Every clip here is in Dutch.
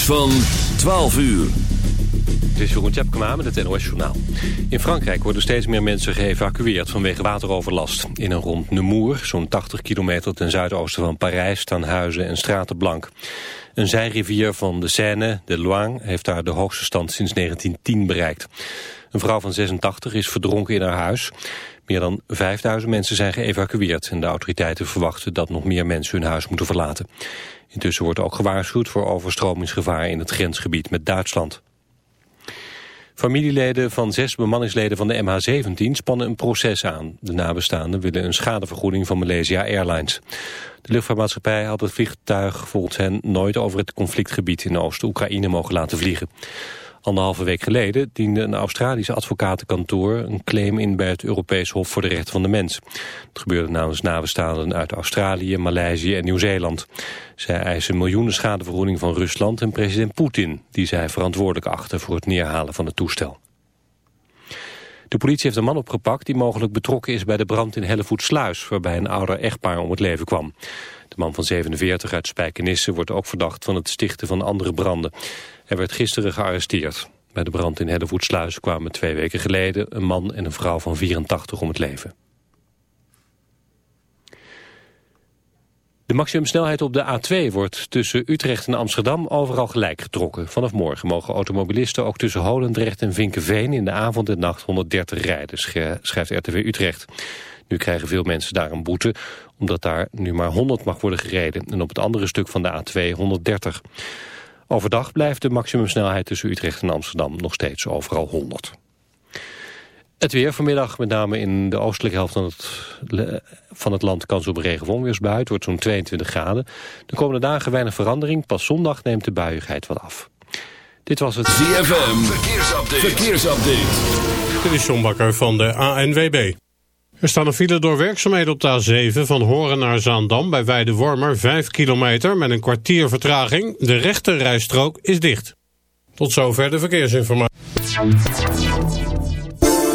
Van 12 uur. Het is Jeroen Tjepkema met het NOS Journaal. In Frankrijk worden steeds meer mensen geëvacueerd vanwege wateroverlast. In en rond Nemours, zo'n 80 kilometer ten zuidoosten van Parijs... staan huizen en straten blank. Een zijrivier van de Seine, de Loing, heeft daar de hoogste stand sinds 1910 bereikt. Een vrouw van 86 is verdronken in haar huis. Meer dan 5000 mensen zijn geëvacueerd... en de autoriteiten verwachten dat nog meer mensen hun huis moeten verlaten. Intussen wordt ook gewaarschuwd voor overstromingsgevaar in het grensgebied met Duitsland. Familieleden van zes bemanningsleden van de MH17 spannen een proces aan. De nabestaanden willen een schadevergoeding van Malaysia Airlines. De luchtvaartmaatschappij had het vliegtuig volgens hen nooit over het conflictgebied in Oost-Oekraïne mogen laten vliegen. Anderhalve week geleden diende een Australische advocatenkantoor een claim in bij het Europees Hof voor de Rechten van de Mens. Het gebeurde namens nabestaanden uit Australië, Maleisië en Nieuw-Zeeland. Zij eisen miljoenen schadevergoeding van Rusland en president Poetin, die zij verantwoordelijk achten voor het neerhalen van het toestel. De politie heeft een man opgepakt die mogelijk betrokken is bij de brand in Hellevoetsluis, waarbij een ouder echtpaar om het leven kwam. De man van 47 uit Spijkenisse wordt ook verdacht van het stichten van andere branden. Hij werd gisteren gearresteerd. Bij de brand in Hellevoetsluis kwamen twee weken geleden een man en een vrouw van 84 om het leven. De maximumsnelheid op de A2 wordt tussen Utrecht en Amsterdam overal gelijk getrokken. Vanaf morgen mogen automobilisten ook tussen Holendrecht en Vinkenveen in de avond en nacht 130 rijden, schrijft RTV Utrecht. Nu krijgen veel mensen daar een boete, omdat daar nu maar 100 mag worden gereden en op het andere stuk van de A2 130. Overdag blijft de maximumsnelheid tussen Utrecht en Amsterdam nog steeds overal 100. Het weer vanmiddag, met name in de oostelijke helft van het, van het land... kans op regen onweersbui. Het wordt zo'n 22 graden. De komende dagen weinig verandering. Pas zondag neemt de buiigheid wat af. Dit was het ZFM. Verkeersupdate. Verkeersupdate. Dit is John Bakker van de ANWB. Er staan een file door werkzaamheden op de A7 van Horen naar Zaandam... bij Weide-Wormer 5 kilometer met een kwartier vertraging. De rechte rijstrook is dicht. Tot zover de verkeersinformatie.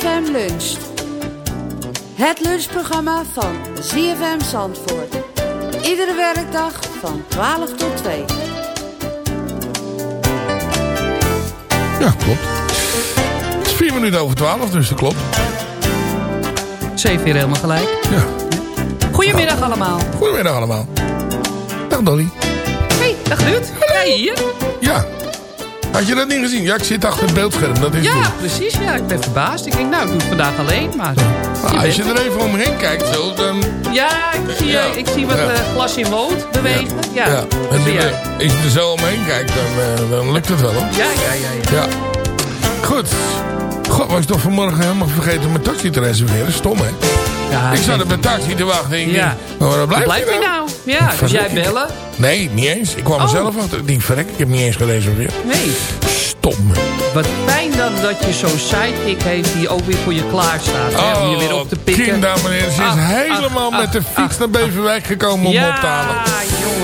ZFM Luncht. Het lunchprogramma van ZFM Zandvoort. Iedere werkdag van 12 tot 2. Ja, klopt. Het is vier minuten over twaalf, dus dat klopt. Zeven weer helemaal gelijk. Ja. Goedemiddag allemaal. Goedemiddag allemaal. Dag Dolly. Hey, dag Ruud. Jij hier? Ja. Had je dat niet gezien? Ja, ik zit achter het beeldscherm. Dat is Ja, precies. Ja, ik ben verbaasd. Ik denk, nou, ik doe het vandaag alleen. Maar je als je er even omheen kijkt zo, dan... Ja, ik zie, Ja. eh, ik zie wat Ja. eh, glas in lood bewegen. Ja, Ja. En Zie die- jij. als je er zo omheen kijkt, dan, eh, dan lukt het wel, hoor. ja, ja. ja. Ja. Goed. God, was ik toch vanmorgen helemaal vergeten mijn taxi te reserveren. Stom, hè? Ja, ik zat op mijn taxi te wachten. Ik Ja. waar blijft blijf hij je nou? nou? Ja, dus jij bellen? Nee, niet eens. Ik kwam Oh. zelf achter. Ik denk, verrek, ik heb niet eens gereserveerd. Nee. Stom. Wat fijn dan dat je zo'n sidekick heeft die ook weer voor je klaar staat. hè, om je weer op te pikken. kind, dames en heren. Ze is Ach, helemaal ach, met de ach, fiets naar Beverwijk gekomen om ja, op te halen.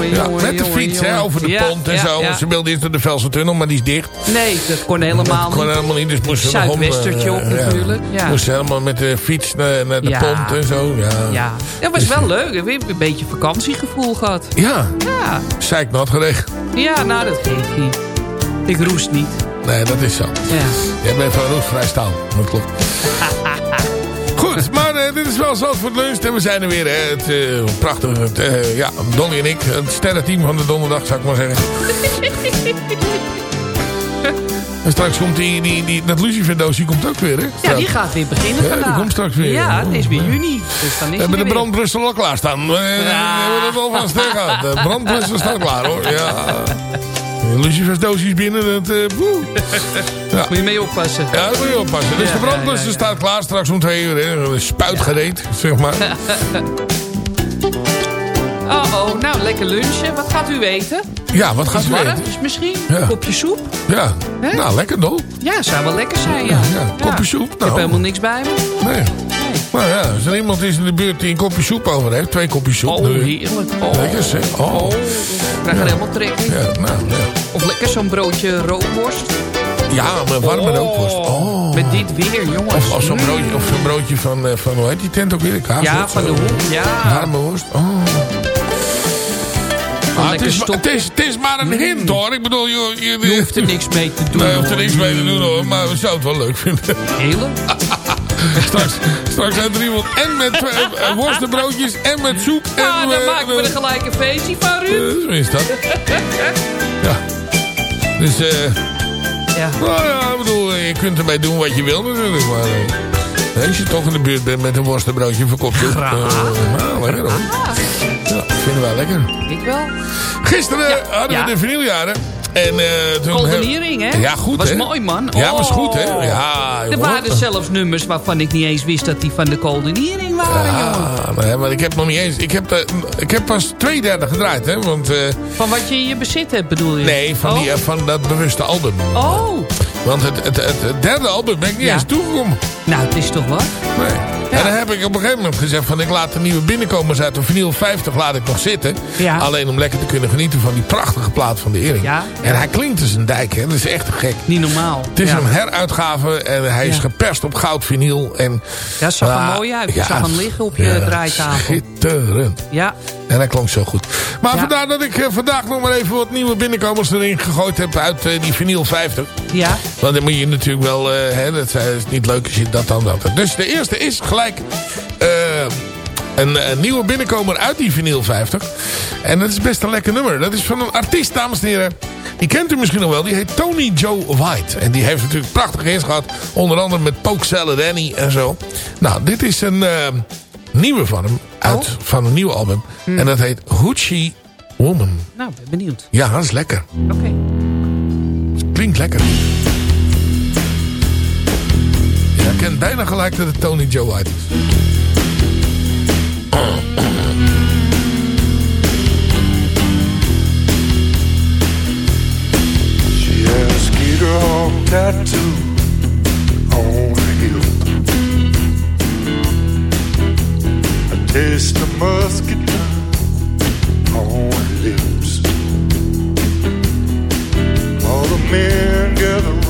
Jongen, Ja, jongen, met de jongen, fiets, hè, over de Ja, pont en ja, zo. Ze wilde eerst door de Velsen-tunnel, maar die is dicht. Nee, dat kon helemaal dat kon niet. helemaal niet, dus moest ze nog om... Zuidwestertje eh, op ja. natuurlijk. Moest ze helemaal met de fiets naar, naar de pont en zo. Ja, Ja, dat was wel leuk. We hebben een beetje vakantiegevoel gehad. ja Ja, zeiknat geregeld. ja nou dat geeft niet. Ik roest niet. Nee, dat is zo. Ja. Jij bent van roestvrij staal. Dat klopt. Goed, maar eh, is wel het lunch. En we zijn er weer. Hè. Het eh, prachtig. Het, eh, ja, Donnie en ik. Het sterrenteam van de donderdag, zou ik maar zeggen. en straks komt die, die, die, dat luciferdoosje komt ook weer, hè? ja, die gaat weer beginnen Ja, die vandaag. komt straks weer. Ja, het is weer juni. Dus dan is We hebben de hij weer. brandblussen al klaarstaan. We, we hebben het al gehad. De brandblussen staan klaar, hoor. Ja. Lucifersdoosjes binnen. Dat, eh, boe. ja. Moet je mee oppassen. Ja, daar moet je oppassen. Dus Ja, de ja, ja, ja. staat klaar straks om twee uur. Hè. Spuitgereed, zeg maar. Oh, oh, nou lekker lunchen. Wat gaat u eten? Ja, wat gaat u eten? misschien? Ja. Een kopje soep? Ja, nou lekker dol. Ja, zou wel lekker zijn, ja. Ja, kopje soep, Ik heb nou. helemaal niks bij me. Nee. Nou ja, als er iemand is in de buurt die een kopje soep over heeft. Twee kopjes soep. Oh, dan- heerlijk. Oh, Lekker zeg. Oh. oh. Ik krijg er helemaal trek in. Ja, nou, ja. Of lekker zo'n broodje rookworst. Ja, maar warme rookworst. Oh. Met dit weer, jongens. Of, of zo'n broodje, of zo'n broodje van, eh, van, hoe heet die tent ook weer? Kaas. Ja, van de zo. hoek. Ja. Warme worst. Oh. Ah, het, is, het, is, het is maar een hint hoor. Ik bedoel, je, je, Je hoeft er niks mee te doen. Nee, je hoeft er niks mee te doen hoor. Maar we zouden het wel leuk vinden. Heerlijk. straks, straks er iemand en met eh, eh, worstenbroodjes en met soep. En, Ja, dan eh, maken we er eh, gelijk een feestje van, Ruud. eh, Zo is dat. ja. Dus, eh, Ja. nou ja, ik bedoel, je kunt ermee doen wat je wil natuurlijk. Maar eh, als je toch in de buurt bent met een worstenbroodje voor kopje. Graag. nou, lekker hoor. Ja, vinden wij lekker. Ik wel. Gisteren Ja, hadden ja. we de vinyljaren. En eh. Golden Earring, hè? Ja, goed was hè? mooi, man. Ja, was goed hè? Oh. Ja, Er waren zelfs nummers waarvan ik niet eens wist dat die van de Golden Earring waren, jongen. Ja, maar ik heb nog niet eens... Ik heb, de, ik heb pas twee derde gedraaid, hè. Want, eh, Van wat je in je bezit hebt, bedoel je? nee, van, oh. die, eh, van dat bewuste album. Oh, Want het, het, het, het derde album ben ik niet Ja. eens toegekomen. nou, het is toch wat? Nee. En dan heb ik op een gegeven moment gezegd van ik laat de nieuwe binnenkomers uit de vinyl 50 laat ik nog zitten. Ja. Alleen om lekker te kunnen genieten van die prachtige plaat van de Ering. Ja. En hij klinkt als een dijk, hè. Dat is echt gek. Niet normaal. Het is een heruitgave en hij is geperst op goud vinyl. En, Ja, zag er Ah, mooi uit. Ik zag hem liggen op je draaitafel. Schitterend. Ja, En hij klonk zo goed. Maar Ja. vandaar dat ik eh, vandaag nog maar even wat nieuwe binnenkomers erin gegooid heb uit eh, die vinyl 50. ja. Want dan moet je natuurlijk wel, eh, hè, dat is niet leuk als je dat dan dat. Dus de eerste is gelijk een, een nieuwe binnenkomer uit die vinyl 50. En dat is best een lekker nummer. Dat is van een artiest, dames en heren. Die kent u misschien nog wel. Die heet Tony Joe White. En die heeft natuurlijk prachtige hits gehad. Onder andere met Poke Salad Annie en zo. Nou, dit is een nieuwe van hem. Uit, Oh. Van een nieuw album. En dat heet Hoochie Woman. Nou, ben benieuwd. Ja, dat is lekker. Oké. Klinkt lekker. Ja, ik ken bijna gelijk dat het Tony Joe White is. She has a skeeter hawk tattoo on taste of musket on lips. All the men gather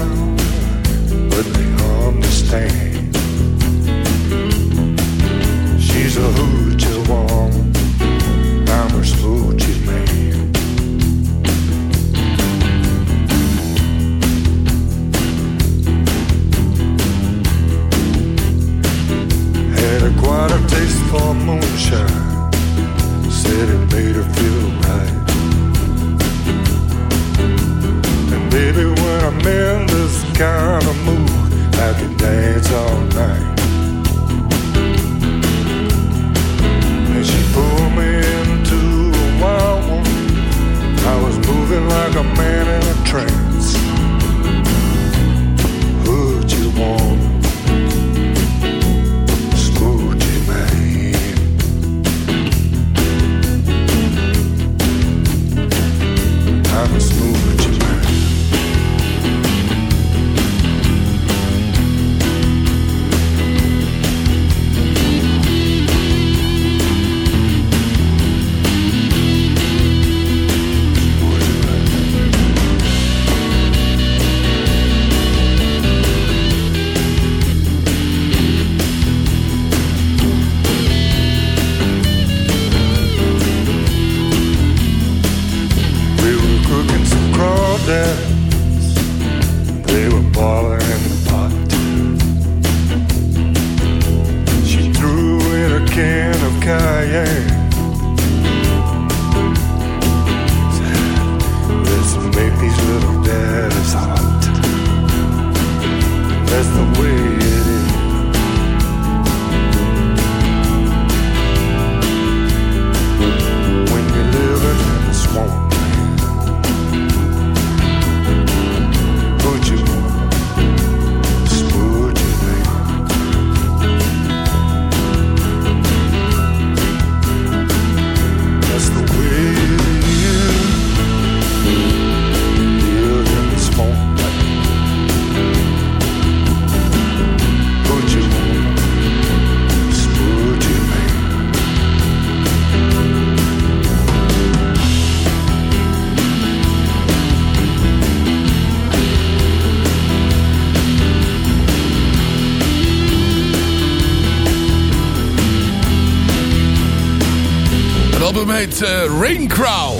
heet eh, Rain Crow.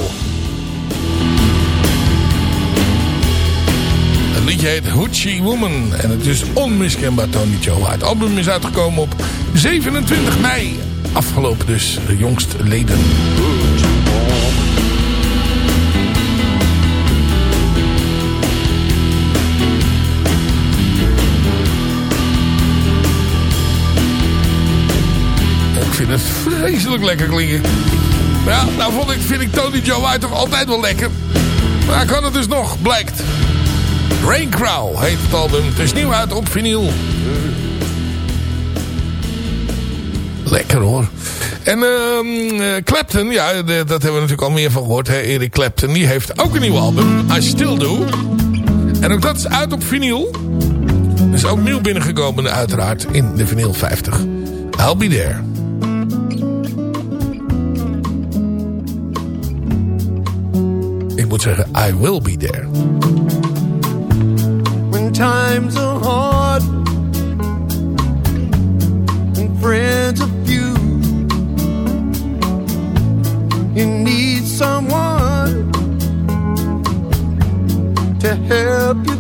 Het liedje heet Hoochie Woman. En het is onmiskenbaar Tony Joe. Het album is uitgekomen op 27 mei. Afgelopen dus, de. Ik vind het vreselijk lekker klinken. Ja, nou vond ik, vind ik Tony Joe White toch altijd wel lekker. Maar hij kan het dus nog, blijkt. Rain Crow heet het album. Het is nieuw uit op vinyl. Lekker hoor. En ehm eh, Clapton, ja, dat hebben we natuurlijk al meer van gehoord. Hè? Eric Clapton, die heeft ook een nieuw album. I Still Do. En ook dat is uit op vinyl. Is ook nieuw binnengekomen uiteraard in de vinyl 50. I'll be there. Zeggen, I will be there. when times are hard and friends are few. You need someone to help you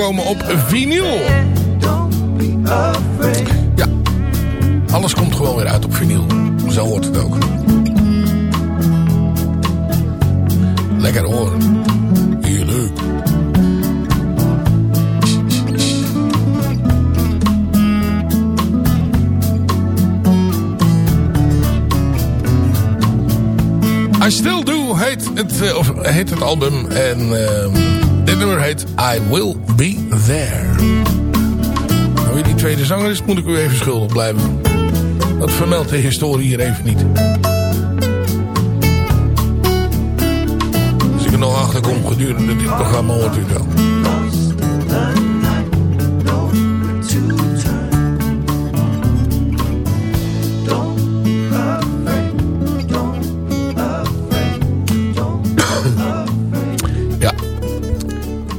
27 mei uitgekomen op moet ik u even schuldig blijven. Dat vermeldt de historie hier even niet. Als ik er nog achter kom gedurende dit programma, hoort u wel.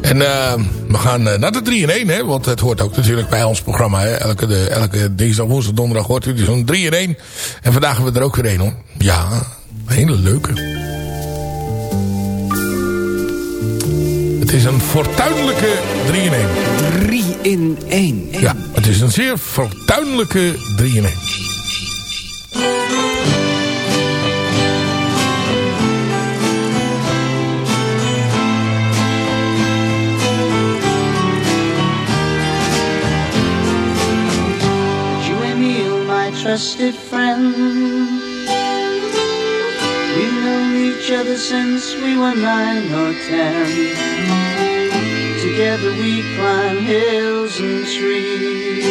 En uh, we gaan uh, naar de 3 in 1, hè, want het hoort ook natuurlijk bij ons programma. Hè. Elke, de, elke dinsdag, woensdag, donderdag hoort u zo'n 3 in 1. En vandaag hebben we er ook weer een hoor. Ja, een hele leuke. Het is een fortuinlijke 3 in 1. 3 in 1. Ja, het is een zeer fortuinlijke 3 in 1. Trusted friend. We've known each other since we were nine or ten. Together we climb hills and trees.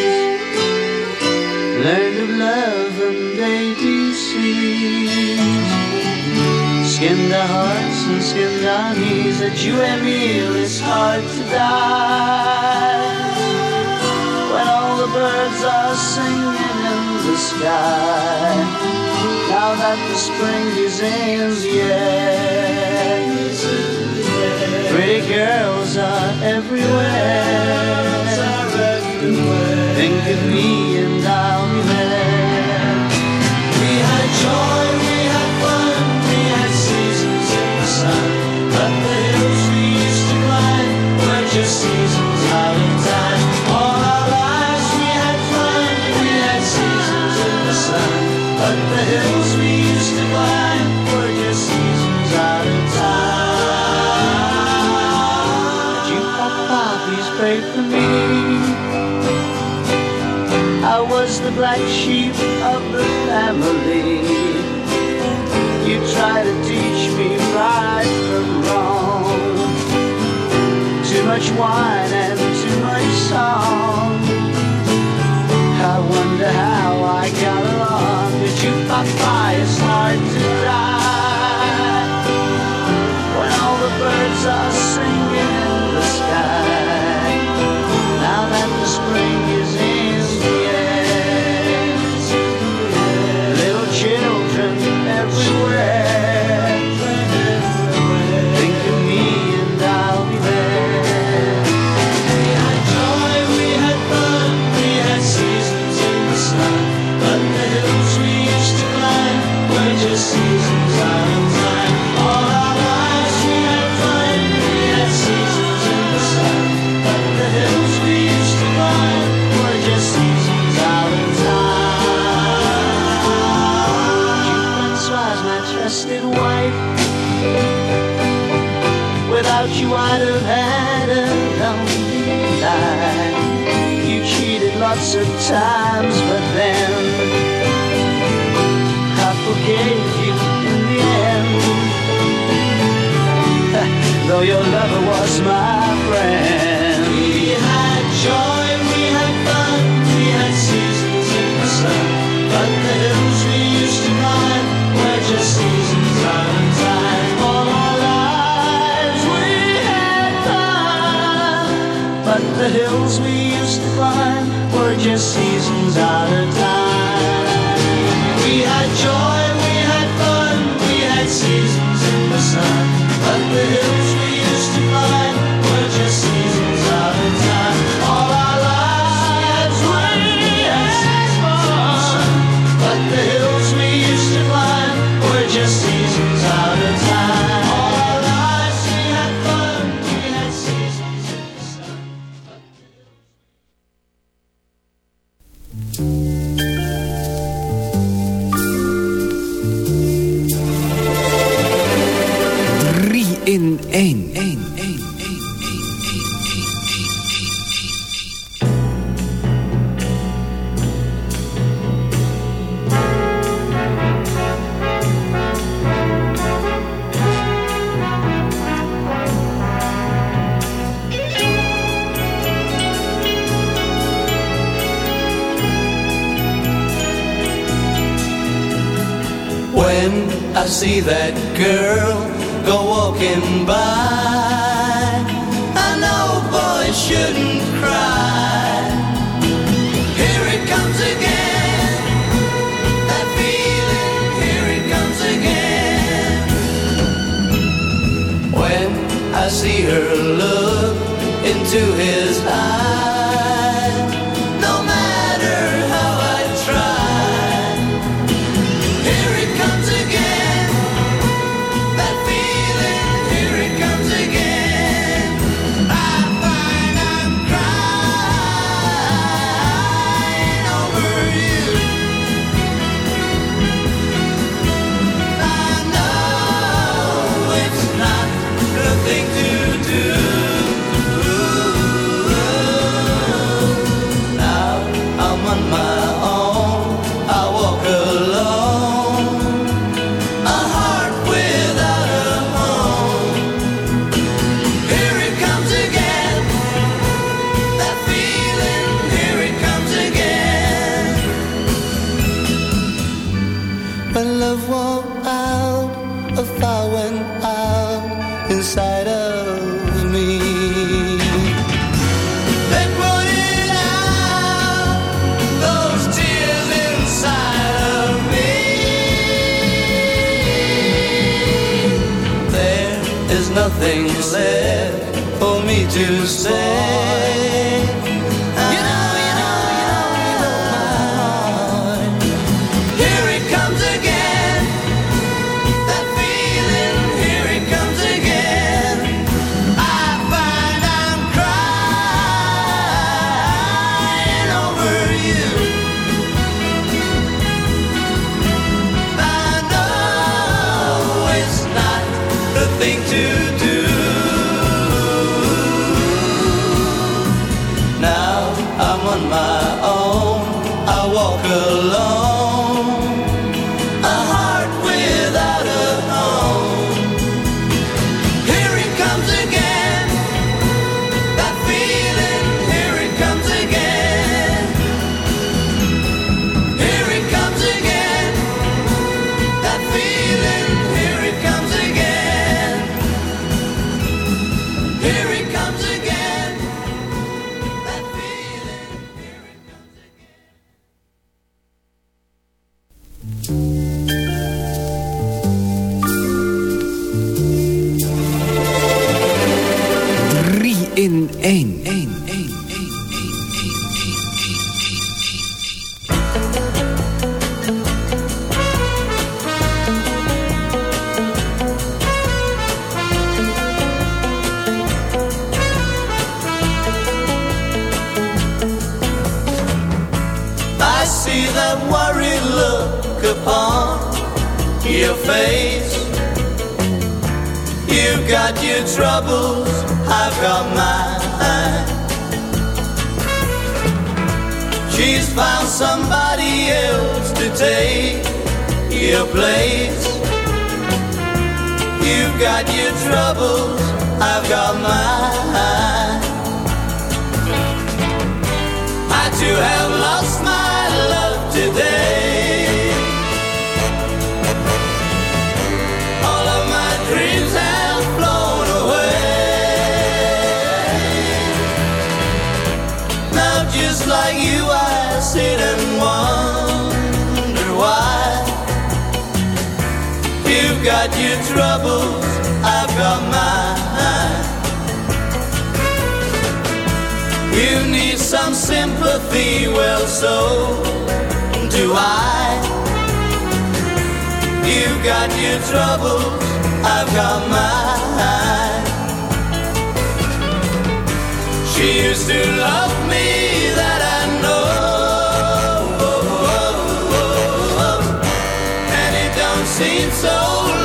Learned of love and ABCs. Skinned our hearts and skinned our knees. At you and me, it's hard to die. When all the birds are singing sky. Now that the spring is in air, pretty girls are everywhere. Think of me and wine and too much song. I wonder how I got along. Did you Papa? Times, but then I forgave you in the end. Though your lover was my friend. We had joy, we had fun, we had seasons in the sun. But the hills we used to climb were just seasons out of time. All our lives we had fun. But the hills we used to climb just seasons out of time. We had joy, we had fun, we had seasons in the sun. But the She used to love me that I know, and it don't seem so.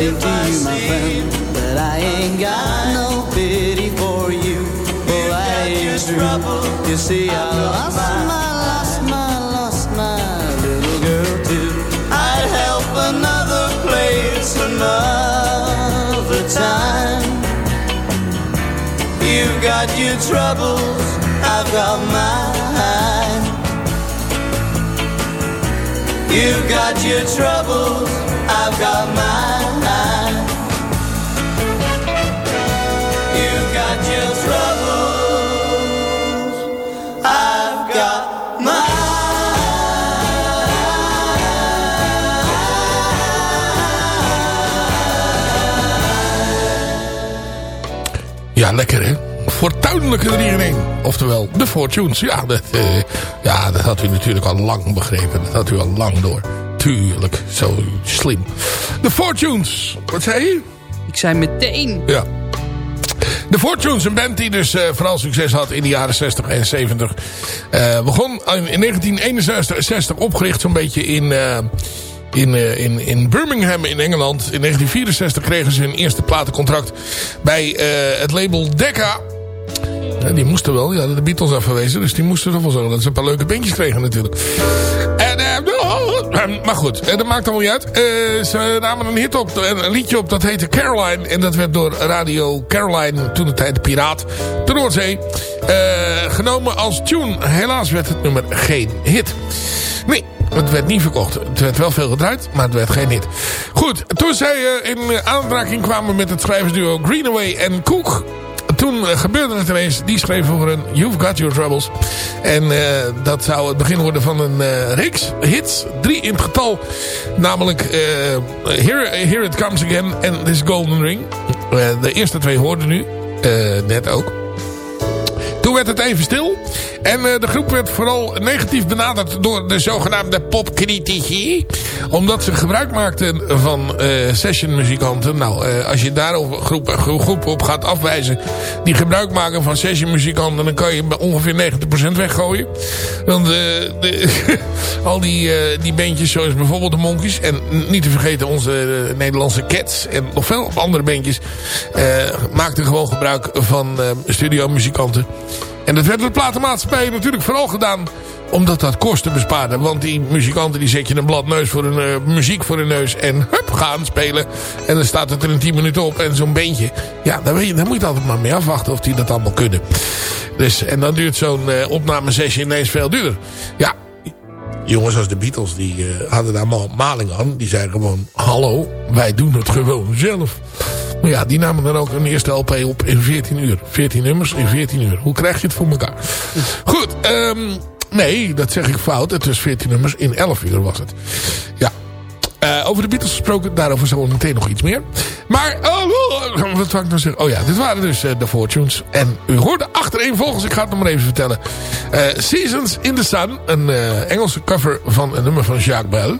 Me If I seem to you, my friend, that I ain't got no pity for you. Oh, I ain't true. You see, I lost my, lost my, lost my little girl too. I'd help another place another time. You've got your troubles, I've got mine. You've got your troubles, I've got mine. Ja, lekker hè. Fortuinlijke 3 in 1. Oftewel, de Fortunes. Ja dat, eh, ja, dat had u natuurlijk al lang begrepen. Dat had u al lang door. Tuurlijk, zo slim. De Fortunes. Wat zei je? Ik zei meteen. Ja. De Fortunes, een band die dus eh, vooral succes had in de jaren 60 en 70. Eh, begon in, in 1961 opgericht zo'n beetje in, in, eh, in, in Birmingham in Engeland. In 1964 kregen ze hun eerste platencontract bij eh, het label Decca. Die moesten wel, ja, de Beatles afgewezen. Dus die moesten toch wel zo dat ze een paar leuke bandjes kregen natuurlijk. En, eh, maar goed, dat maakt allemaal niet uit. Ze namen een hit op, een, liedje op, dat heette Caroline. En dat werd door Radio Caroline, toen de tijd Piraat, de Noordzee, genomen als tune. Helaas werd het nummer geen hit. Nee, het werd niet verkocht. Het werd wel veel gedraaid, maar het werd geen hit. Goed, toen zij eh, in aanraking kwamen met het schrijversduo Greenaway en Cook toen eh, gebeurde het ineens. Die schreef voor een You've Got Your Troubles. En uh, dat zou het begin worden van een uh, reeks hits. Drie in het getal. Namelijk Here, Here It Comes Again en This Golden Ring. de eerste twee hoorden nu. net ook. Toen werd het even stil. En uh, de groep werd vooral negatief benaderd door de zogenaamde popcritici. Omdat ze gebruik maakten van uh, sessionmuzikanten. Nou, uh, als je daar een groep, groep op gaat afwijzen die gebruik maken van sessionmuzikanten... dan kan je ongeveer 90% weggooien. Want de, al die, die bandjes zoals bijvoorbeeld de Monkeys... en niet te vergeten onze Nederlandse Cats en nog veel andere bandjes... maakten gewoon gebruik van studiomuzikanten. En dat werd door de platenmaatschappijen natuurlijk vooral gedaan omdat dat kosten bespaarde. Want die muzikanten die zet je een blad neus voor een, uh, muziek voor hun neus en hup, gaan spelen. En dan staat het er in 10 minuten op. En zo'n beentje, ja, daar, weet je, daar moet je altijd maar mee afwachten of die dat allemaal kunnen. Dus, en dan duurt zo'n uh, opnamesessie ineens veel duurder. Ja, jongens als de Beatles, die uh, hadden daar mal maling aan. Die zeiden gewoon, hallo, wij doen het gewoon zelf. Maar ja, die namen dan ook een eerste LP op in 14 uur. 14 nummers in 14 uur. Hoe krijg je het voor elkaar? Goed, um, nee, dat zeg ik fout. Het was 14 nummers in 11 uur was het. Ja. Uh, over de Beatles gesproken, daarover zo meteen nog iets meer. Maar, oh, wat zou ik nou zeggen? Oh ja, dit waren dus uh, de Fortunes. En u hoorde achtereenvolgens, ik ga het nog maar even vertellen. Uh, Seasons in the Sun, een Engelse cover van een nummer van Jacques Brel.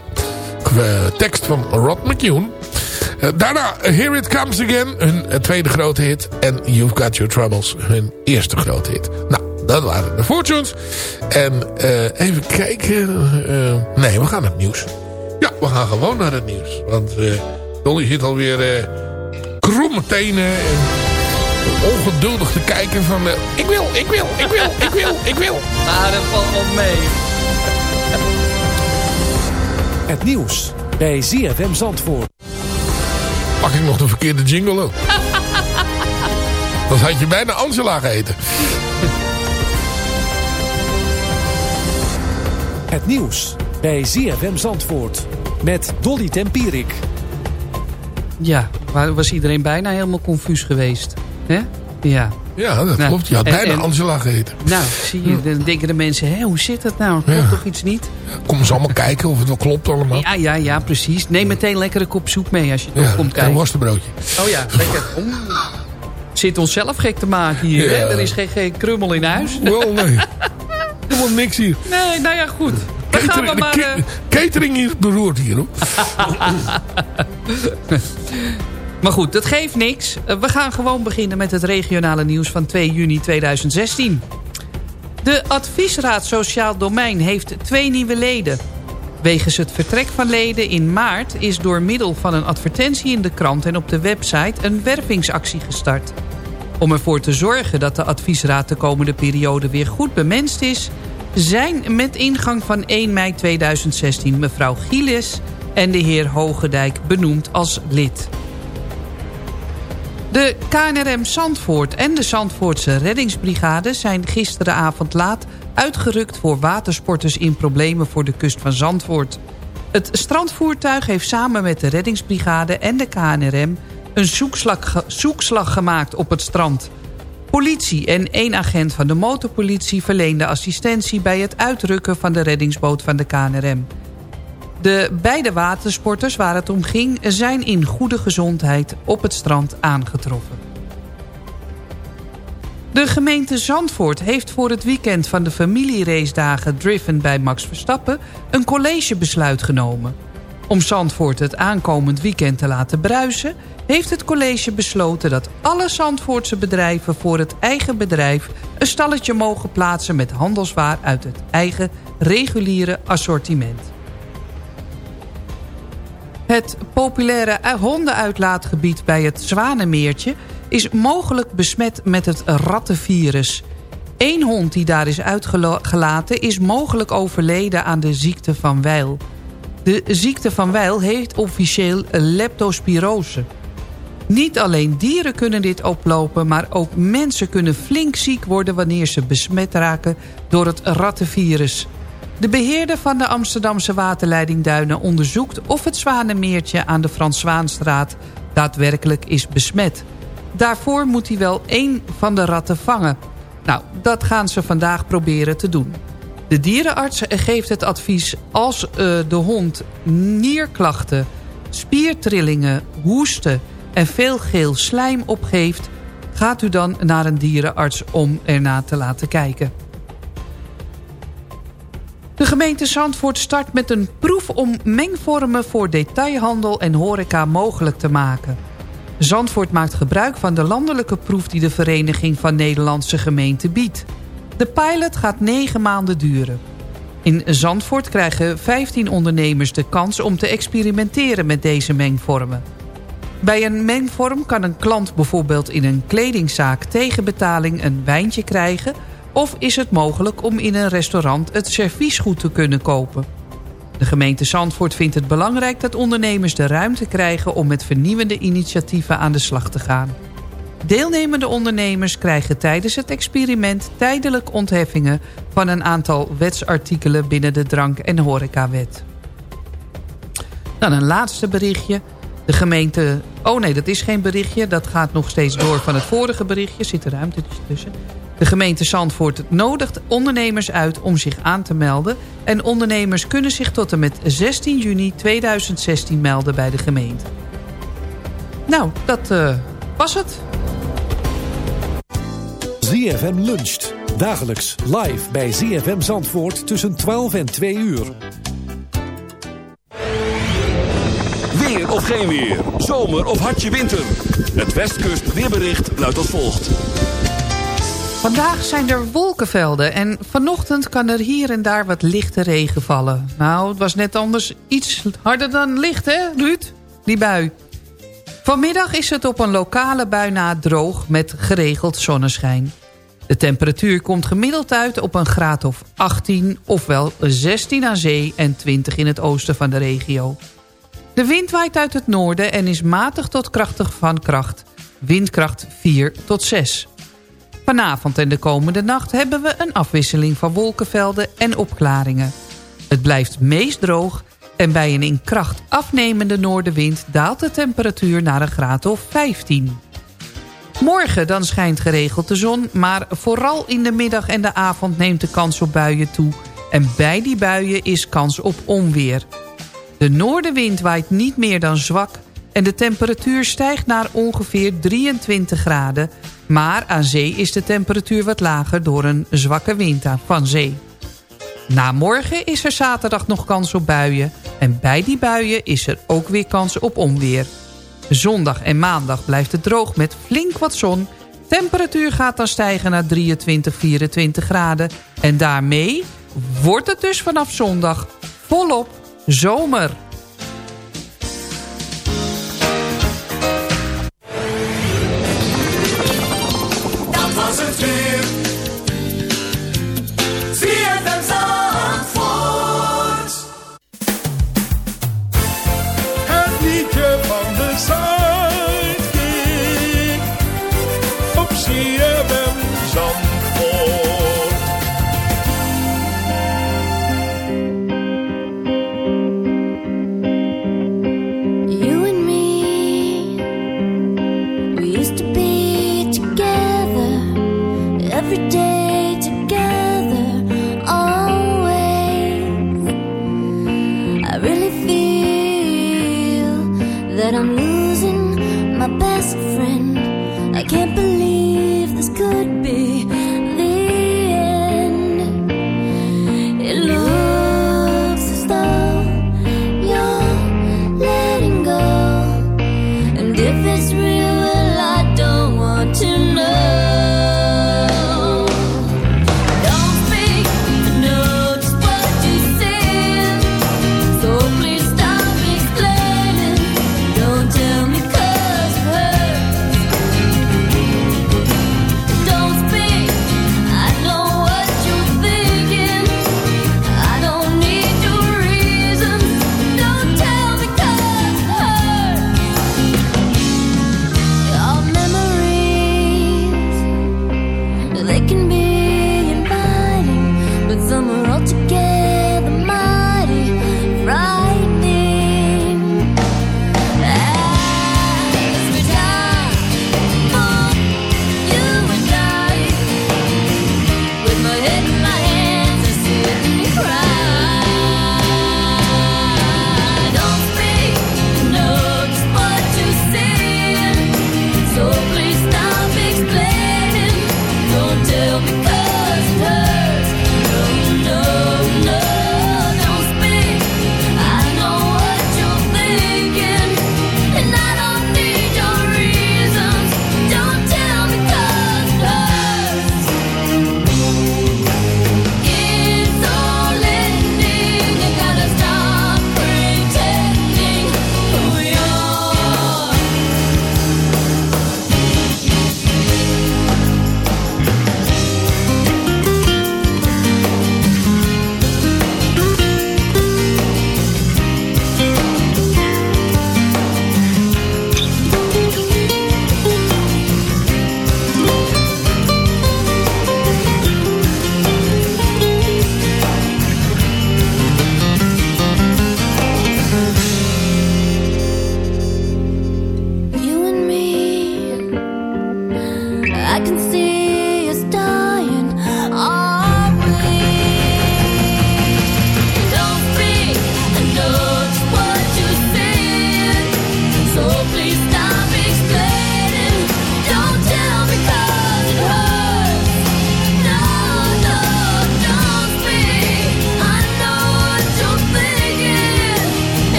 tekst van Rod. Uh, daarna Here It Comes Again, hun tweede grote hit. En You've Got Your Troubles, hun eerste grote hit. Nou, dat waren de Fortunes. En even kijken. Nee, we gaan naar het nieuws. Ja, we gaan gewoon naar het nieuws. Want Dolly zit alweer kromme tenen en ongeduldig te kijken van... ik wil, ik wil, ik wil, ik wil, ik wil. Ah, dat valt wel mee. Het nieuws bij ZFM Zandvoort. Pak ik nog de verkeerde jingle ook. Dan had je bijna Angela geheten. Het nieuws bij ZFM Zandvoort. Met Dolly Tempierik. Ja, waar was iedereen bijna helemaal confuus geweest. hè? Ja. Ja, dat nou, klopt. Je had bijna en, Angela geheten. Nou, zie je, dan denken de mensen, hé, hoe zit dat nou? Klopt ja. toch iets niet? Kom eens allemaal kijken of het wel klopt allemaal. Ja, ja, ja, precies. Neem meteen lekker een kop soep mee als je toch ja, komt kijken. En een worstenbroodje. Oh ja, lekker. Oeh. Zit onszelf gek te maken hier, ja. hè? Er is geen, geen krummel in huis. Wel, nee. Helemaal niks hier. Nee, nou ja, goed. Catering, maar, de, catering is beroerd hier, hoor. Maar goed, dat geeft niks. Eh, We gaan gewoon beginnen met het regionale nieuws van 2 juni 2016. De Adviesraad Sociaal Domein heeft twee nieuwe leden. Wegens het vertrek van leden in maart is door middel van een advertentie in de krant en op de website een wervingsactie gestart. Om ervoor te zorgen dat de adviesraad de komende periode weer goed bemenst is... zijn met ingang van 1 mei 2016 mevrouw Gielis en de heer Hogendijk benoemd als lid. De KNRM Zandvoort en de Zandvoortse reddingsbrigade zijn gisteravond laat uitgerukt voor watersporters in problemen voor de kust van Zandvoort. Het strandvoertuig heeft samen met de reddingsbrigade en de KNRM een zoekslag, zoekslag gemaakt op het strand. Politie en één agent van de motorpolitie verleende assistentie bij het uitrukken van de reddingsboot van de KNRM. De beide watersporters waar het om ging zijn in goede gezondheid op het strand aangetroffen. De gemeente Zandvoort heeft voor het weekend van de familieracedagen Driven bij Max Verstappen een collegebesluit genomen. Om Zandvoort het aankomend weekend te laten bruisen... heeft het college besloten dat alle Zandvoortse bedrijven voor het eigen bedrijf... een stalletje mogen plaatsen met handelswaar uit het eigen reguliere assortiment. Het populaire hondenuitlaatgebied bij het Zwanemeertje... is mogelijk besmet met het rattenvirus. Eén hond die daar is uitgelaten is mogelijk overleden aan de ziekte van Weil. De ziekte van Weil heet officieel leptospirose. Niet alleen dieren kunnen dit oplopen... maar ook mensen kunnen flink ziek worden... wanneer ze besmet raken door het rattenvirus... De beheerder van de Amsterdamse waterleiding Duinen onderzoekt of het Zwanemeertje aan de Frans Zwaanstraat daadwerkelijk is besmet. Daarvoor moet hij wel één van de ratten vangen. Nou, dat gaan ze vandaag proberen te doen. De dierenarts geeft het advies als uh, de hond nierklachten, spiertrillingen, hoesten en veel geel slijm opgeeft... gaat u dan naar een dierenarts om erna te laten kijken. De gemeente Zandvoort start met een proef om mengvormen voor detailhandel en horeca mogelijk te maken. Zandvoort maakt gebruik van de landelijke proef die de Vereniging van Nederlandse Gemeenten biedt. De pilot gaat negen maanden duren. In Zandvoort krijgen 15 ondernemers de kans om te experimenteren met deze mengvormen. Bij een mengvorm kan een klant bijvoorbeeld in een kledingzaak tegen betaling een wijntje krijgen... of is het mogelijk om in een restaurant het servies goed te kunnen kopen. De gemeente Zandvoort vindt het belangrijk dat ondernemers de ruimte krijgen... om met vernieuwende initiatieven aan de slag te gaan. Deelnemende ondernemers krijgen tijdens het experiment tijdelijk ontheffingen... van een aantal wetsartikelen binnen de drank- en horecawet. Dan een laatste berichtje. De gemeente... Oh nee, dat is geen berichtje. Dat gaat nog steeds door van het vorige berichtje. Zit er ruimte tussen. De gemeente Zandvoort nodigt ondernemers uit om zich aan te melden. En ondernemers kunnen zich tot en met 16 juni 2016 melden bij de gemeente. Nou, dat uh, was het. ZFM luncht. Dagelijks live bij ZFM Zandvoort tussen 12 en 2 uur. Weer of geen weer. Zomer of hartje winter. Het Westkust weerbericht luidt als volgt. Vandaag zijn er wolkenvelden en vanochtend kan er hier en daar wat lichte regen vallen. Nou, het was net anders iets harder dan licht, hè, Ruud? Die bui. Vanmiddag is het op een lokale bui na droog met geregeld zonneschijn. De temperatuur komt gemiddeld uit op een graad of 18, ofwel 16 aan zee en 20 in het oosten van de regio. De wind waait uit het noorden en is matig tot krachtig van kracht. Windkracht 4 tot 6. Vanavond en de komende nacht hebben we een afwisseling van wolkenvelden en opklaringen. Het blijft meest droog en bij een in kracht afnemende noordenwind daalt de temperatuur naar een graad of 15. Morgen dan schijnt geregeld de zon, maar vooral in de middag en de avond neemt de kans op buien toe. En bij die buien is kans op onweer. De noordenwind waait niet meer dan zwak en de temperatuur stijgt naar ongeveer 23 graden. Maar aan zee is de temperatuur wat lager door een zwakke wind van zee. Na morgen is er zaterdag nog kans op buien. En bij die buien is er ook weer kans op onweer. Zondag en maandag blijft het droog met flink wat zon. Temperatuur gaat dan stijgen naar 23, 24 graden. En daarmee wordt het dus vanaf zondag volop zomer.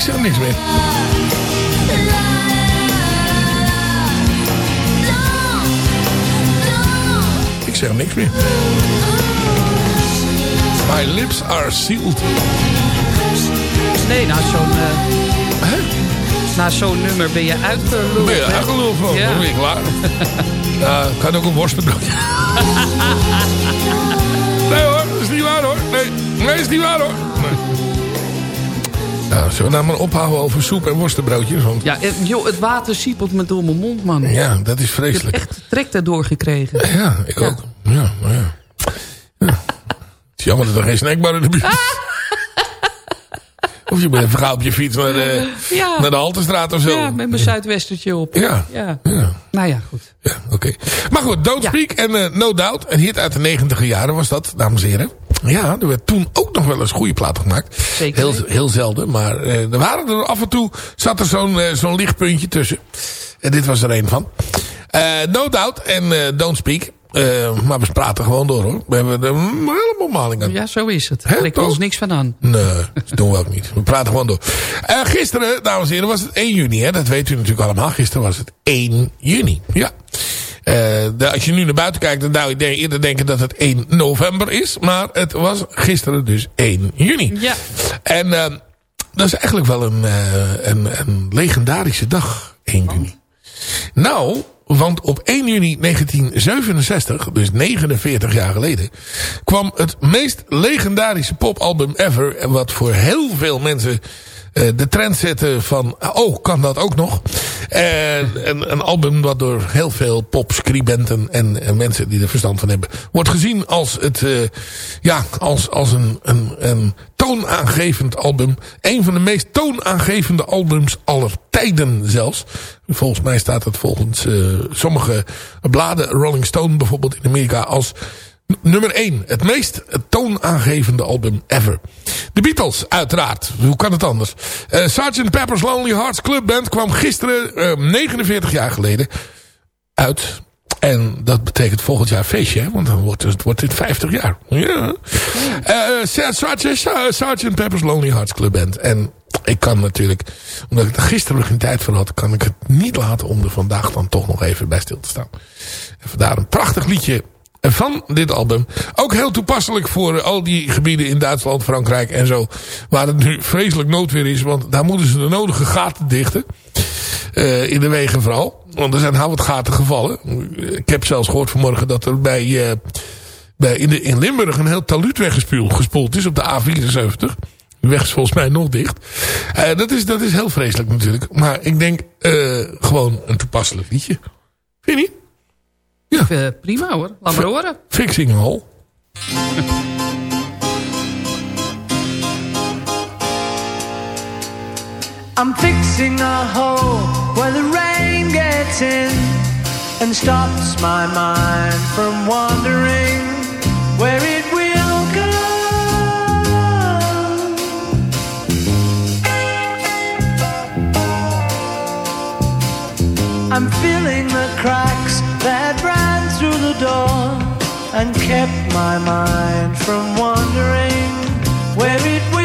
ik zeg niks meer. Ik zeg niks meer. My lips are sealed. Nee, nou zo'n... Uh... Na zo'n nummer ben je uit Ben je uitgelopen oh, Ja. Dan ben je klaar. uh, kan ook een worstenbroodje nee hoor, dat is niet waar hoor. Nee, nee, is niet waar hoor. Nou, zullen we nou maar ophouden over soep en worstenbroodjes? Want Ja, eh, joh, het water siepelt me door mijn mond, man. ja, dat is Ik heb vreselijk. echt trek daardoor gekregen. Ja, ik ook. Ja, maar ja. ja. Het is jammer dat er geen snackbar in de buurt is. Of je moet even gauw op je fiets naar de, Ja. naar de Haltestraat of zo. Ja, met mijn zuidwestertje op. Ja. ja. Ja. Nou ja, goed. Ja, oké. Maar goed, Don't Speak en eh, No Doubt. Een hit uit de negentiger jaren was dat, dames en heren. Ja, er werd toen ook nog wel eens goede platen gemaakt. Zeker. Heel, heel zelden, maar eh, er waren er af en toe... zat er zo'n eh, zo'n lichtpuntje tussen. En dit was er een van. Eh, no Doubt en Don't Speak. Maar we praten gewoon door hoor. We hebben er een heleboel maling aan. Ja, zo is het. Trekt toch? ons niks van aan. Nee, dat doen we ook niet. We praten gewoon door. Gisteren, dames en heren, was het 1 juni. Hè? Dat weet u natuurlijk allemaal. Gisteren was het 1 juni. Ja. Eh, de- als je nu naar buiten kijkt, dan zou je de- eerder denken dat het 1 november is. Maar het was gisteren dus 1 juni. Ja. En eh, dat is eigenlijk wel een, eh, een, een legendarische dag, 1 juni. Nou, want op 1 juni 1967, dus 49 jaar geleden... kwam het meest legendarische popalbum ever... en wat voor heel veel mensen de trend zette van... oh, kan dat ook nog? En een, een album wat door heel veel popscribenten en, en mensen die er verstand van hebben... wordt gezien als, het, eh, ja, als, als een, een, een toonaangevend album. Een van de meest toonaangevende albums aller tijden zelfs. Volgens mij staat het volgens eh, sommige bladen, Rolling Stone bijvoorbeeld in Amerika, als nummer 1. Het meest toonaangevende album ever. De Beatles, uiteraard. Hoe kan het anders? Eh Sgt. Pepper's Lonely Hearts Club Band kwam gisteren, eh, 49 jaar geleden, uit. En dat betekent volgend jaar feestje, hè? want dan wordt het, wordt dit 50 jaar. Ja. Sgt. Sgt. Pepper's Lonely Hearts Club Band. En ik kan natuurlijk, omdat ik er gisteren nog geen tijd voor had, kan ik het niet laten om er vandaag dan toch nog even bij stil te staan. En vandaar een prachtig liedje van dit album. Ook heel toepasselijk voor al die gebieden in Duitsland, Frankrijk en zo. Waar het nu vreselijk noodweer is, want daar moeten ze de nodige gaten dichten. Eh, in de wegen vooral. Want er zijn heel wat gaten gevallen. Ik heb zelfs gehoord vanmorgen dat er bij, eh, bij in, de, in Limburg een heel taluut weggespoeld gespoeld is op de A74. De weg is volgens mij nog dicht. Eh, dat, is, dat is heel vreselijk natuurlijk. Maar ik denk gewoon een toepasselijk liedje. Vind je niet? Ja. prima hoor. Laat maar horen. Fixing. I'm fixing a hole where the rain gets in and stops my mind from wandering where it will go. I'm filling the cracks that ran through the door and kept my mind from wandering where it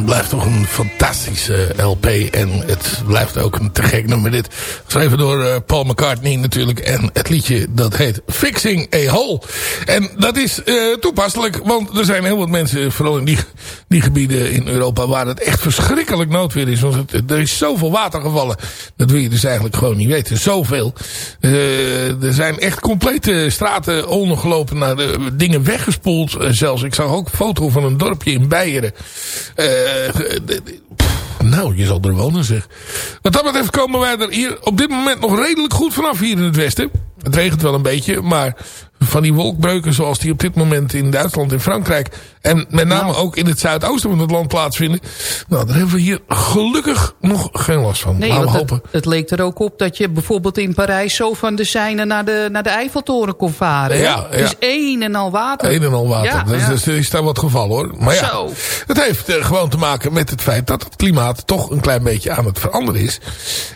het blijft toch een fantastische LP. En het blijft ook een te gek nummer dit. Geschreven door eh, Paul McCartney natuurlijk. En het liedje dat heet Fixing a Hole. En dat is eh, toepasselijk. Want er zijn heel wat mensen, vooral in die, die gebieden in Europa... waar het echt verschrikkelijk noodweer is. Want er is zoveel water gevallen. Dat wil je dus eigenlijk gewoon niet weten. Zoveel. Eh, er zijn echt complete straten ondergelopen. Naar de dingen weggespoeld. Eh, zelfs, ik zag ook een foto van een dorpje in Beieren. Eh, pff, nou, je zal er wonen zeg. Wat dat betreft komen wij er hier op dit moment nog redelijk goed vanaf hier in het westen. Het regent wel een beetje, maar van die wolkbreuken zoals die op dit moment in Duitsland en Frankrijk... en met name ook in het zuidoosten van het land plaatsvinden... nou, daar hebben we hier gelukkig nog geen last van. Nee, we het, hopen. het leek er ook op dat je bijvoorbeeld in Parijs... zo van de Seine naar de, naar de Eiffeltoren kon varen. Ja, ja. Dus één en al water. Een en al water. Ja, dus, ja. dus er is daar wat gevallen hoor. Maar ja, Zo. het heeft eh, gewoon te maken met het feit dat het klimaat toch een klein beetje aan het veranderen is.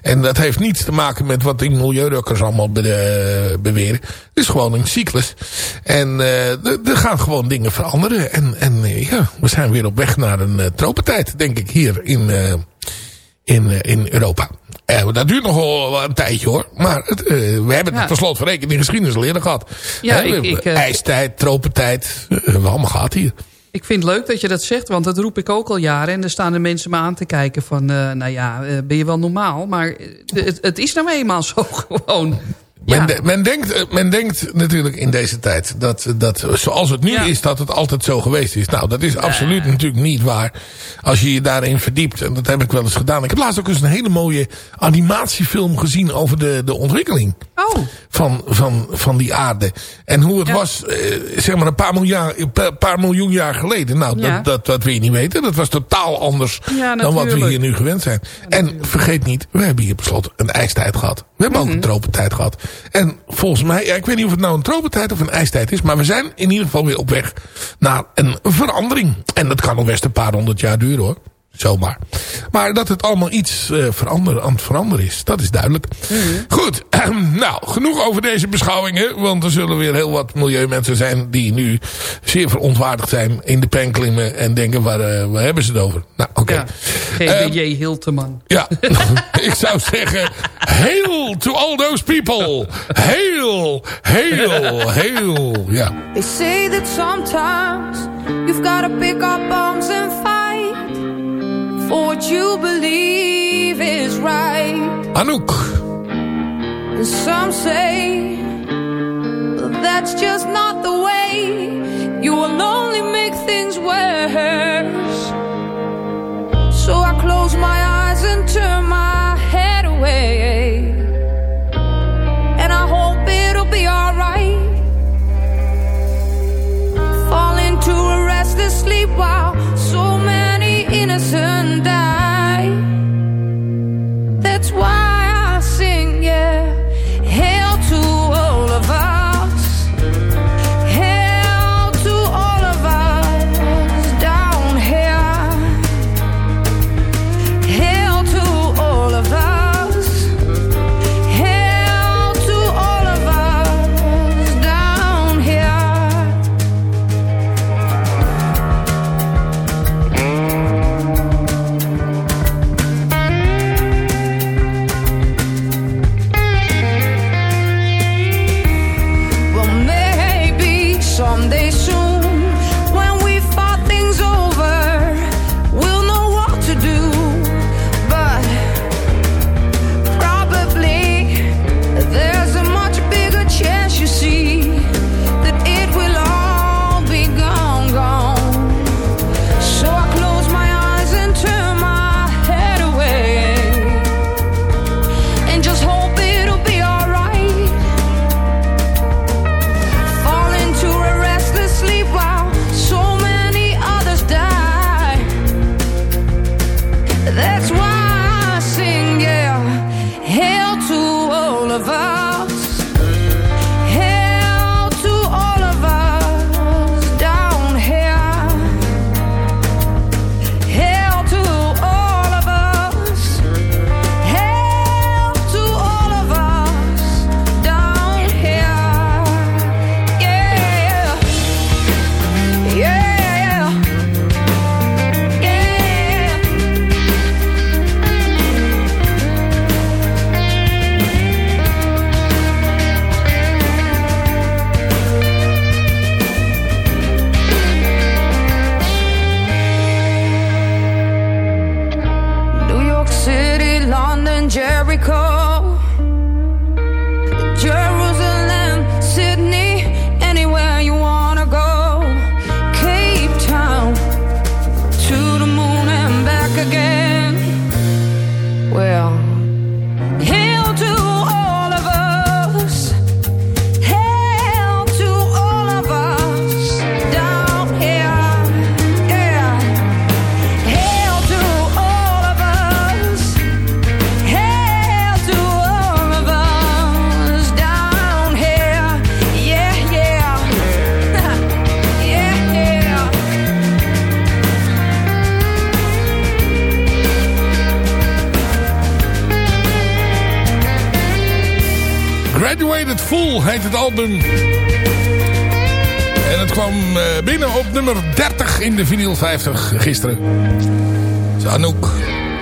En dat heeft niets te maken met wat die milieurukkers allemaal be- beweren. Het is gewoon een cyclus. En eh, er gaan gewoon dingen veranderen. En, en eh, ja, we zijn weer op weg naar een uh, tropentijd, denk ik, hier in, in, in Europa. Uh, dat duurt nog wel een tijdje hoor. Maar het, we hebben het per slot van rekening geschiedenis al eerder gehad. Ja, Hè, ik- we- ik, ijstijd, tropentijd. Uh, hebben we allemaal gehad hier. Ik vind het leuk dat je dat zegt, want dat roep ik ook al jaren. En er staan de mensen me aan te kijken van... eh, nou ja, eh, ben je wel normaal? Maar eh, het, het is nou eenmaal zo gewoon. Men, de- men, denkt, eh, men denkt natuurlijk in deze tijd dat, dat zoals het nu Ja. is, dat het altijd zo geweest is. Nou, dat is absoluut natuurlijk niet waar. Als je je daarin verdiept, en dat heb ik wel eens gedaan. Ik heb laatst ook eens een hele mooie animatiefilm gezien over de, de ontwikkeling Oh, van, van, van die aarde. En hoe het Ja. was, eh, zeg maar, een paar miljoen, paar miljoen jaar geleden. Nou, dat, dat, dat wil je niet weten. Dat was totaal anders dan wat we hier nu gewend zijn. En vergeet niet, we hebben hier beslot een ijstijd gehad. We hebben Mhm. ook een tropentijd gehad. En volgens mij, ja, ik weet niet of het nou een tropentijd of een ijstijd is. Maar we zijn in ieder geval weer op weg naar een verandering. En dat kan nog best een paar honderd jaar duren hoor. Zomaar. Maar dat het allemaal iets eh verander, aan het veranderen is. Dat is duidelijk. Goed. nou, genoeg over deze beschouwingen. Want er zullen weer heel wat milieumensen zijn... die nu zeer verontwaardigd zijn in de pen klimmen... en denken, waar, eh, waar hebben ze het over? Nou, oké. ja. GBJ Hilteman. Ja, ik zou zeggen, hail to all those people. Hail, hail, hail. Ja. They say that sometimes you've gotta pick up arms and fight for what you believe is right. Anouk. And some say that's just not the way. You will only make things worse. So I close my eyes and turn my head away. And I hope it'll be alright. Fall into a restless sleep while so many innocent die. Heet het album. En het kwam eh, binnen op nummer 30 in de vinyl 50 gisteren. Dus Anouk.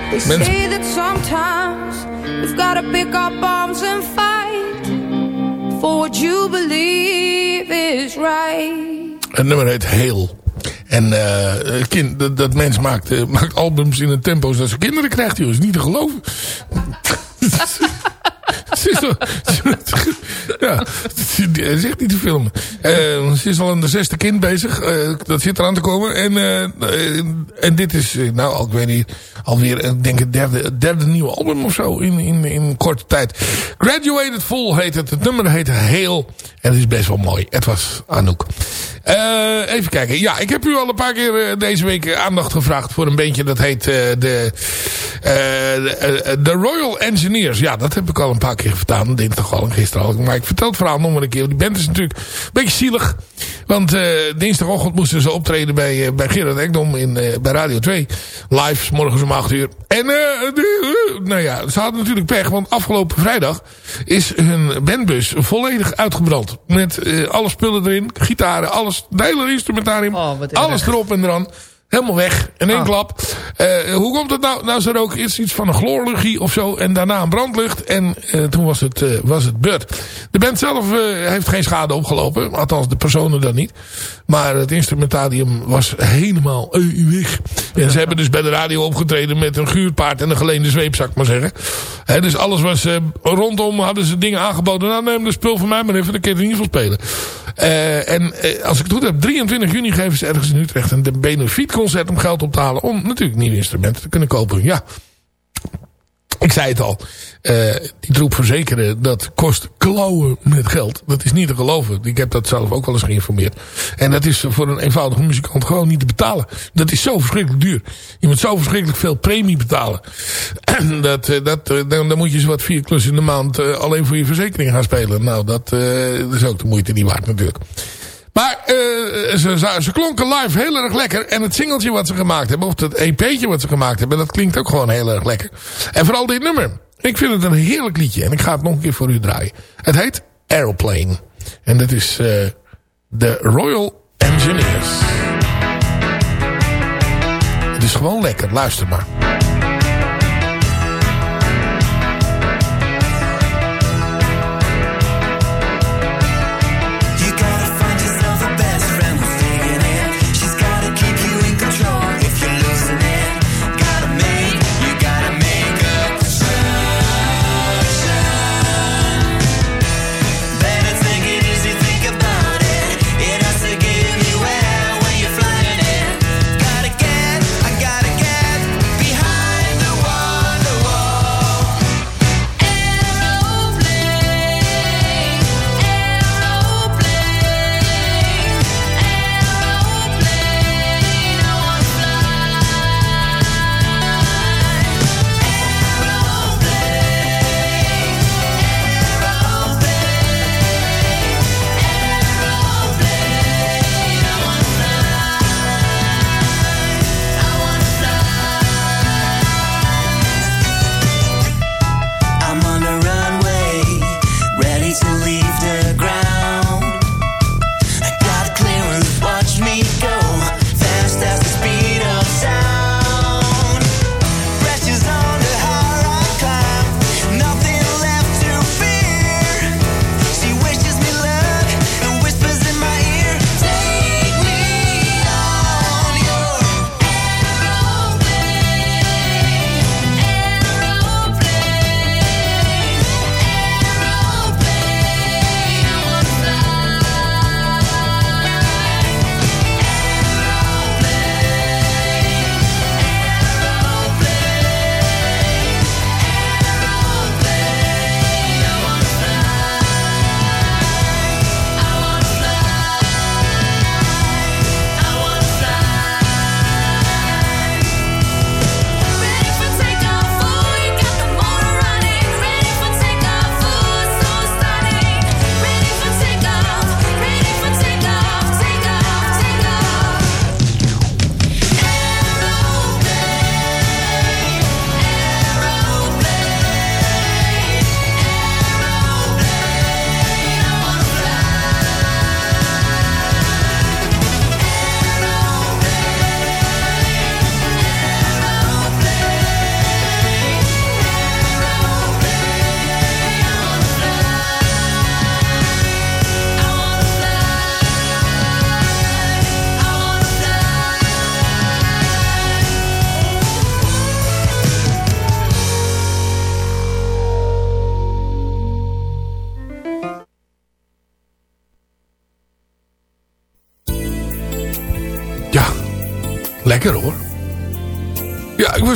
They say that sometimes you've got to pick up arms and fight for what you believe is right. Het nummer heet Heel. En eh, het kind, dat, dat mens maakt, eh, maakt albums in een tempo zoals ze kinderen krijgt. Joh. is niet te geloven. Ze is al- ja, echt niet te filmen. Eh, ze is al aan de zesde kind bezig. Eh, dat zit eraan te komen. En, eh, en dit is, nou, ik weet niet, alweer, ik denk het derde, derde nieuwe album of zo in, in, in korte tijd. Graduated Full heet het. Het nummer heet Heel. En het is best wel mooi. Het was Anouk. Eh, even kijken. Ja, ik heb u al een paar keer eh, deze week aandacht gevraagd voor een bandje. Dat heet eh, de, eh, de, Royal Engineers. Ja, dat heb ik al een paar keer gedaan. Dinsdag al en gisteren al. Maar ik vertel het verhaal nog maar een keer. Die band is natuurlijk een beetje zielig. Want dinsdagochtend moesten ze optreden bij, bij Gerard Ekdom in, bij Radio 2. Live, morgens om 8 uur. En nou ja, ze hadden natuurlijk pech. Want afgelopen vrijdag is hun bandbus volledig uitgebrand. Met alle spullen erin. Gitaren, alles. De hele instrumentarium. alles erop en eraan. Helemaal weg. In één klap. Eh, hoe komt het nou? Nou, ze rook eerst iets van een chloorluchtje of zo. En daarna een brandlucht. En eh, toen was het, eh, was het beurt. De band zelf heeft geen schade opgelopen. Althans, de personen dan niet. Maar het instrumentarium was helemaal weg. En ze hebben dus bij de radio opgetreden met een guurpaard en een geleende zweep, zou ik maar zeggen. Hè, dus alles was rondom, hadden ze dingen aangeboden. Nou, neem de spul van mij maar even, dan kun je er in ieder geval spelen. En als ik het goed heb, 23 juni geven ze ergens in Utrecht een benefietconcert om geld op te halen. Om natuurlijk nieuwe instrumenten te kunnen kopen. Ja, ik zei het al. eh, die troep verzekeren, dat kost klauwen met geld. Dat is niet te geloven. Ik heb dat zelf ook wel eens geïnformeerd. En dat is voor een eenvoudige muzikant gewoon niet te betalen. Dat is zo verschrikkelijk duur. Je moet zo verschrikkelijk veel premie betalen. dat, eh, dat, eh, dan, dan moet je zo wat vier klus in de maand alleen voor je verzekering gaan spelen. Nou, dat, dat is ook de moeite niet waard natuurlijk. Maar eh, ze, ze, klonken live heel erg lekker. En het singeltje wat ze gemaakt hebben, of het EP'tje wat ze gemaakt hebben, dat klinkt ook gewoon heel erg lekker. En vooral dit nummer. Ik vind het een heerlijk liedje. En ik ga het nog een keer voor u draaien. Het heet Aeroplane. En dat is eh, de Royal Engineers. Het is gewoon lekker. Luister maar.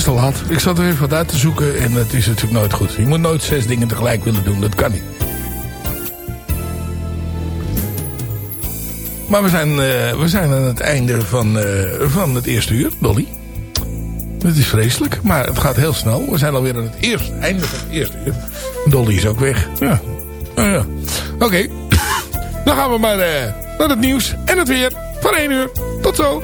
Te laat. Ik zat er even wat uit te zoeken en dat is natuurlijk nooit goed. Je moet nooit zes dingen tegelijk willen doen, dat kan niet. Maar we zijn, eh, we zijn aan het einde van, eh, van het eerste uur, Dolly. Het is vreselijk, maar het gaat heel snel. We zijn alweer aan het eerste, einde van het eerste uur. Dolly is ook weg. Ja. Nou ja. Oké. Dan gaan we maar eh, naar het nieuws en het weer van 1 uur. Tot zo.